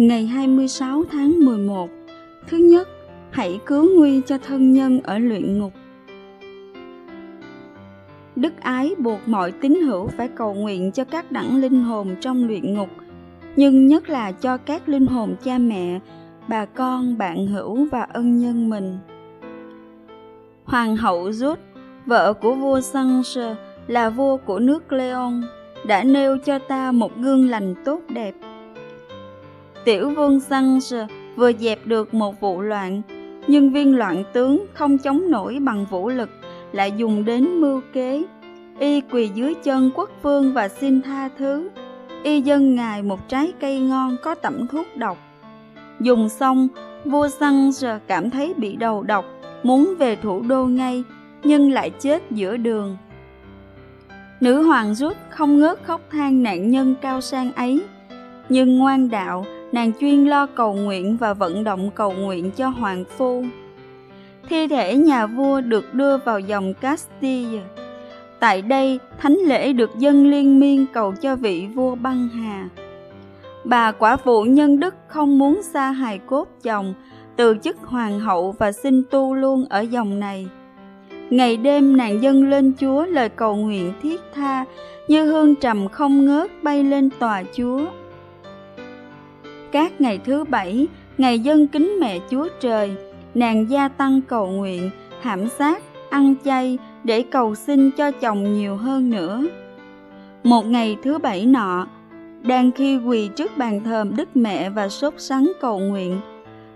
Ngày 26 tháng 11 Thứ nhất, hãy cứu nguy cho thân nhân ở luyện ngục. Đức ái buộc mọi tín hữu phải cầu nguyện cho các đẳng linh hồn trong luyện ngục, nhưng nhất là cho các linh hồn cha mẹ, bà con, bạn hữu và ân nhân mình. Hoàng hậu Rút, vợ của vua Sanche, là vua của nước Leon, đã nêu cho ta một gương lành tốt đẹp. Tiểu vương Sanche vừa dẹp được một vụ loạn, nhưng viên loạn tướng không chống nổi bằng vũ lực, lại dùng đến mưu kế. Y quỳ dưới chân quốc vương và xin tha thứ. Y dân ngài một trái cây ngon có tẩm thuốc độc. Dùng xong, vua Sanche cảm thấy bị đầu độc, muốn về thủ đô ngay, nhưng lại chết giữa đường. Nữ hoàng rút không ngớt khóc than nạn nhân cao sang ấy, nhưng ngoan đạo nàng chuyên lo cầu nguyện và vận động cầu nguyện cho hoàng phu. Thi thể nhà vua được đưa vào dòng Castile. Tại đây, thánh lễ được dân liên miên cầu cho vị vua băng hà. Bà quả phụ nhân đức không muốn xa hài cốt chồng, từ chức hoàng hậu và xin tu luôn ở dòng này. Ngày đêm nàng dâng lên Chúa lời cầu nguyện thiết tha, như hương trầm không ngớt bay lên tòa Chúa. Các ngày thứ bảy, ngày dân kính mẹ Chúa Trời, nàng gia tăng cầu nguyện, hãm sát, ăn chay để cầu xin cho chồng nhiều hơn nữa. Một ngày thứ bảy nọ, đang khi quỳ trước bàn thờ Đức Mẹ và sốt sắng cầu nguyện,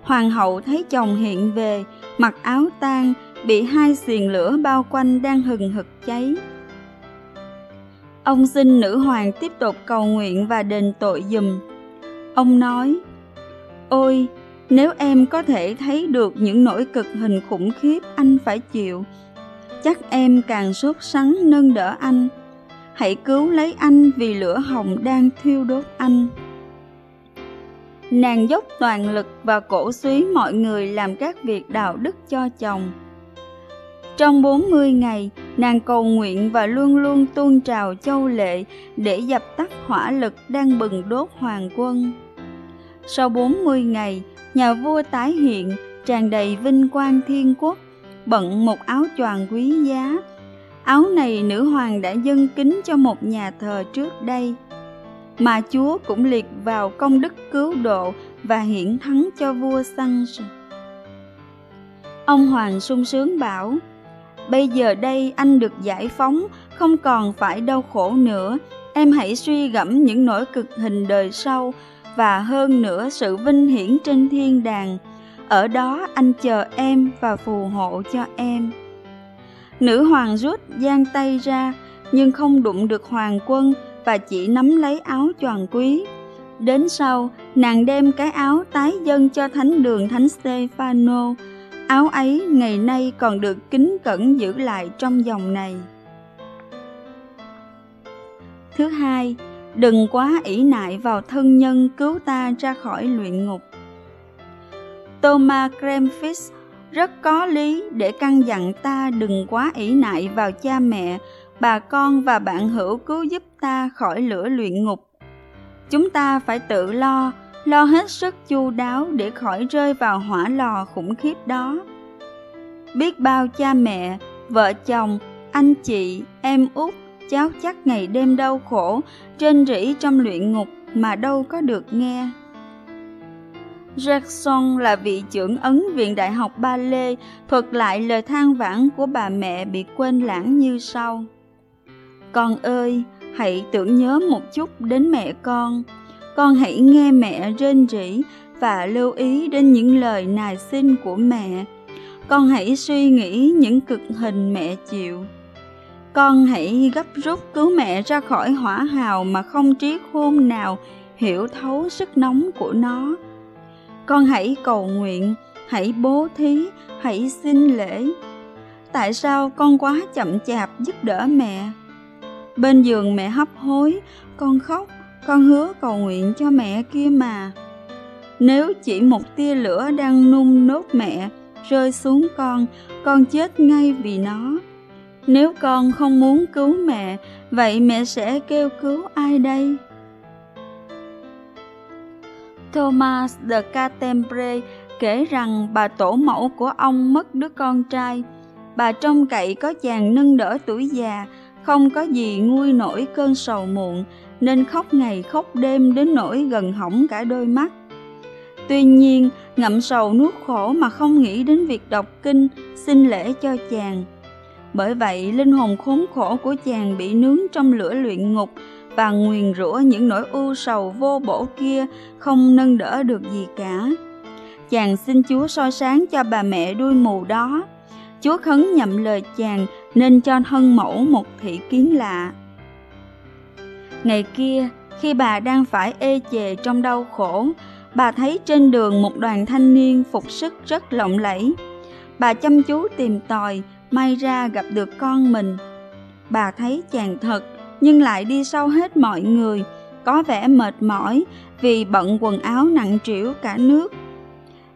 Hoàng hậu thấy chồng hiện về, mặc áo tang, bị hai xiềng lửa bao quanh đang hừng hực cháy. Ông xin nữ hoàng tiếp tục cầu nguyện và đền tội dùm. Ông nói, Ôi, nếu em có thể thấy được những nỗi cực hình khủng khiếp anh phải chịu, chắc em càng sốt sắng nâng đỡ anh. Hãy cứu lấy anh vì lửa hồng đang thiêu đốt anh. Nàng dốc toàn lực và cổ suý mọi người làm các việc đạo đức cho chồng. Trong 40 ngày, nàng cầu nguyện và luôn luôn tuôn trào châu lệ để dập tắt hỏa lực đang bừng đốt hoàng quân. Sau 40 ngày, nhà vua tái hiện, tràn đầy vinh quang thiên quốc, bận một áo choàng quý giá. Áo này nữ hoàng đã dâng kính cho một nhà thờ trước đây, mà Chúa cũng liệt vào công đức cứu độ và hiển thắng cho vua sang Ông Hoàng sung sướng bảo, Bây giờ đây anh được giải phóng, không còn phải đau khổ nữa. Em hãy suy gẫm những nỗi cực hình đời sau và hơn nữa sự vinh hiển trên thiên đàng. Ở đó anh chờ em và phù hộ cho em. Nữ hoàng rút giang tay ra, nhưng không đụng được hoàng quân và chỉ nắm lấy áo choàng quý. Đến sau, nàng đem cái áo tái dân cho thánh đường thánh Stefano, Áo ấy ngày nay còn được kính cẩn giữ lại trong dòng này. Thứ hai, đừng quá ỷ nại vào thân nhân cứu ta ra khỏi luyện ngục. Thomas Kremfis rất có lý để căn dặn ta đừng quá ỷ nại vào cha mẹ, bà con và bạn hữu cứu giúp ta khỏi lửa luyện ngục. Chúng ta phải tự lo, lo hết sức chu đáo để khỏi rơi vào hỏa lò khủng khiếp đó. Biết bao cha mẹ, vợ chồng, anh chị, em út, cháu chắc ngày đêm đau khổ, trên rỉ trong luyện ngục mà đâu có được nghe. Jackson là vị trưởng ấn viện đại học Ba Lê thuật lại lời than vãn của bà mẹ bị quên lãng như sau. Con ơi, hãy tưởng nhớ một chút đến mẹ con con hãy nghe mẹ rên rỉ và lưu ý đến những lời nài xin của mẹ con hãy suy nghĩ những cực hình mẹ chịu con hãy gấp rút cứu mẹ ra khỏi hỏa hào mà không trí khôn nào hiểu thấu sức nóng của nó. Con hãy cầu nguyện, hãy bố thí, hãy xin lễ. Tại sao con quá chậm chạp giúp đỡ mẹ? Bên giường mẹ hấp hối, con khóc, con hứa cầu nguyện cho mẹ kia mà. Nếu chỉ một tia lửa đang nung nốt mẹ rơi xuống con con chết ngay vì nó nếu con không muốn cứu mẹ vậy mẹ sẽ kêu cứu ai đây Thomas de Catembre kể rằng bà tổ mẫu của ông mất đứa con trai. Bà trông cậy có chàng nâng đỡ tuổi già, không có gì nguôi nổi cơn sầu muộn, nên khóc ngày khóc đêm đến nỗi gần hỏng cả đôi mắt. Tuy nhiên, ngậm sầu nuốt khổ mà không nghĩ đến việc đọc kinh, xin lễ cho chàng. Bởi vậy, linh hồn khốn khổ của chàng bị nướng trong lửa luyện ngục và nguyền rủa những nỗi ưu sầu vô bổ kia không nâng đỡ được gì cả. Chàng xin Chúa soi sáng cho bà mẹ đuôi mù đó. Chúa khấn nhậm lời chàng nên cho thân mẫu một thị kiến lạ. Ngày kia, khi bà đang phải ê chề trong đau khổ, bà thấy trên đường một đoàn thanh niên phục sức rất lộng lẫy. Bà chăm chú tìm tòi, may ra gặp được con mình. Bà thấy chàng thật, nhưng lại đi sau hết mọi người, có vẻ mệt mỏi vì bận quần áo nặng trĩu cả nước.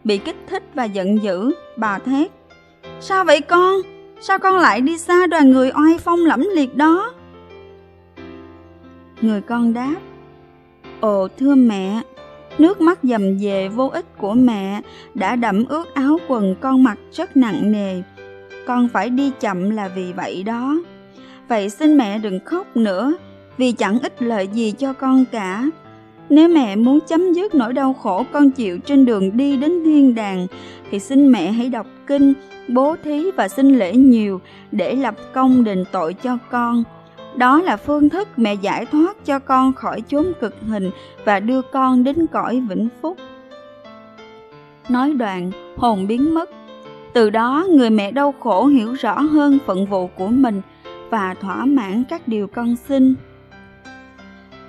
Bị kích thích và giận dữ, bà thét. Sao vậy con? Sao con lại đi xa đoàn người oai phong lẫm liệt đó? Người con đáp. Ồ thưa mẹ, nước mắt dầm về vô ích của mẹ đã đẫm ướt áo quần con mặc rất nặng nề. Con phải đi chậm là vì vậy đó. Vậy xin mẹ đừng khóc nữa, vì chẳng ích lợi gì cho con cả. Nếu mẹ muốn chấm dứt nỗi đau khổ con chịu trên đường đi đến thiên đàng, thì xin mẹ hãy đọc kinh, bố thí và xin lễ nhiều để lập công đền tội cho con. Đó là phương thức mẹ giải thoát cho con khỏi chốn cực hình và đưa con đến cõi vĩnh phúc. Nói đoạn, hồn biến mất. Từ đó, người mẹ đau khổ hiểu rõ hơn phận vụ của mình và thỏa mãn các điều con xin.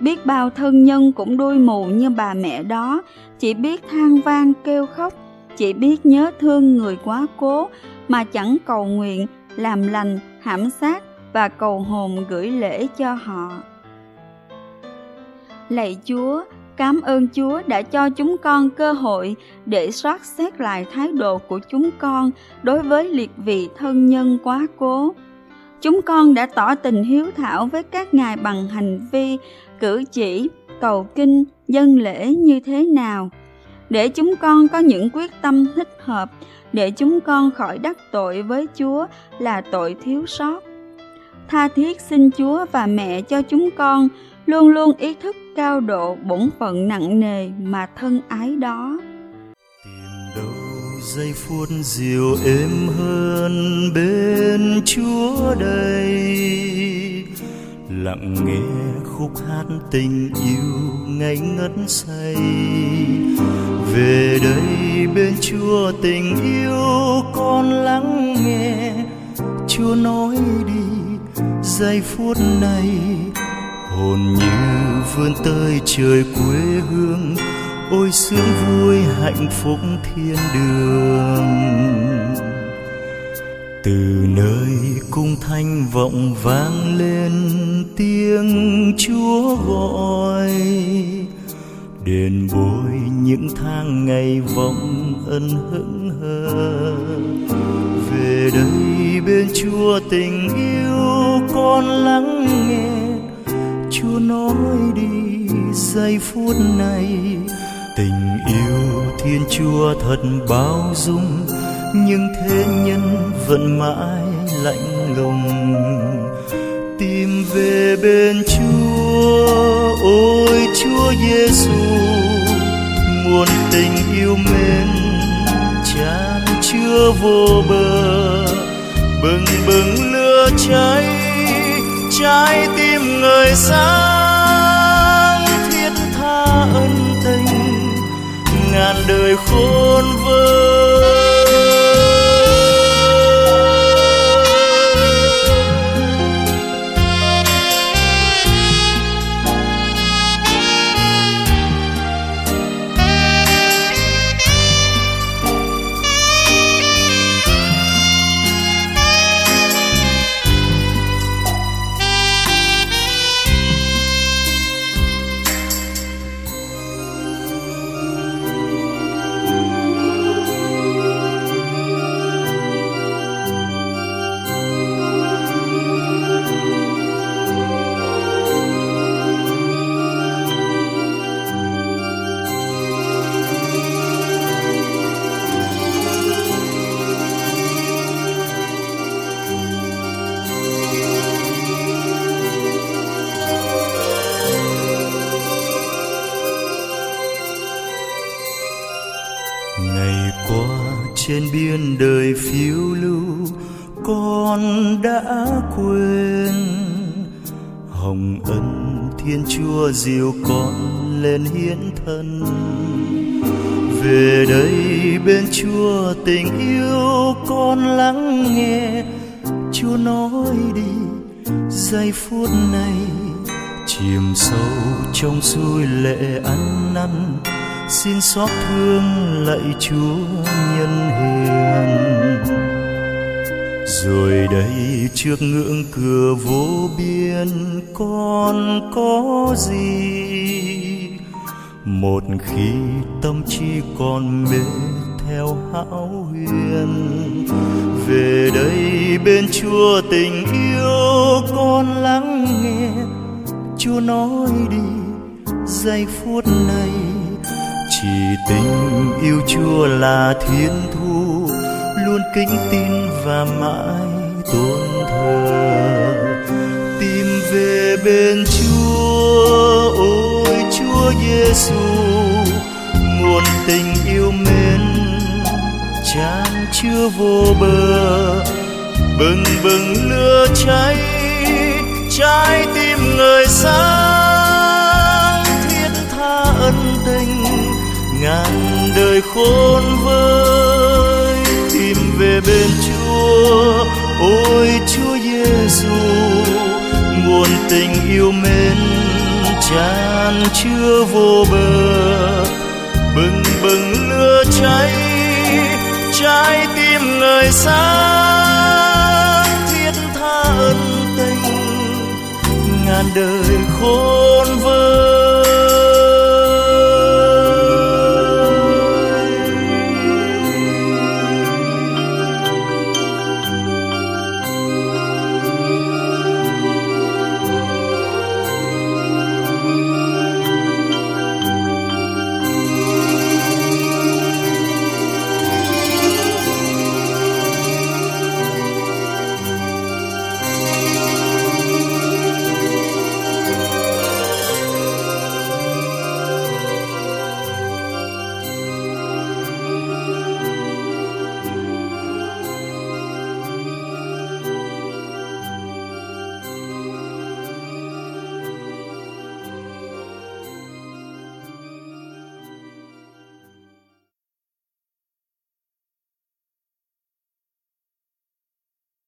Biết bao thân nhân cũng đuôi mù như bà mẹ đó, chỉ biết than vang kêu khóc, chỉ biết nhớ thương người quá cố mà chẳng cầu nguyện, làm lành, hãm sát và cầu hồn gửi lễ cho họ. Lạy Chúa, cảm ơn Chúa đã cho chúng con cơ hội để soát xét lại thái độ của chúng con đối với liệt vị thân nhân quá cố. Chúng con đã tỏ tình hiếu thảo với các ngài bằng hành vi, cử chỉ, cầu kinh, dân lễ như thế nào, để chúng con có những quyết tâm thích hợp, để chúng con khỏi đắc tội với Chúa là tội thiếu sót. Tha thiết xin Chúa và mẹ cho chúng con luôn luôn ý thức cao độ bổn phận nặng nề mà thân ái đó. Tìm đâu giây phút dịu êm hơn bên Chúa đây. Lặng nghe khúc hát tình yêu ngây ngất say. Về đây bên Chúa tình yêu con lắng nghe. Chúa nói đi, giây phút này hồn như vươn tới trời quê hương, ôi sướng vui hạnh phúc thiên đường. Từ nơi cung thanh vọng vang lên tiếng chúa gọi. Đền bồi những tháng ngày vọng ân hững hờ. Về đây bên chúa tình yêu con lắng nghe chúa nói đi, giây phút này, tình yêu thiên chúa thật bao dung, nhưng thế nhân vẫn mãi lạnh lùng. Tìm về bên chúa, ôi chúa giêsu muôn tình yêu mến chan chưa vô bờ, bừng bừng lửa cháy trái tim người sáng thiết tha ân tình. Ngàn đời khôn vơi Ngày qua trên biên đời phiêu lưu, con đã quên. Hồng ân thiên chúa dìu con lên hiến thân. Về đây bên chúa tình yêu con lắng nghe. Chúa nói đi, giây phút này chìm sâu trong suối lệ ăn năn xin xót thương lạy chúa nhân hiền. Rồi đây trước ngưỡng cửa vô biên con có gì? Một khi tâm trí còn mê theo hão huyền, về đây bên chúa tình yêu con lắng nghe. Chúa nói đi, giây phút này chỉ tình yêu chúa là thiên thu, luôn kính tin và mãi tôn thờ. Tìm về bên chúa, ôi chúa giêsu nguồn tình yêu mến, chan chưa vô bờ. Bừng bừng lửa cháy, trái tim người sáng. Người đời khôn vơi, tìm về bên chúa. Ôi chúa giêsu nguồn tình yêu mến tràn chưa vô bờ. Bừng bừng lửa cháy, trái tim người sáng thiết tha ân tình. Ngàn đời khôn vơi.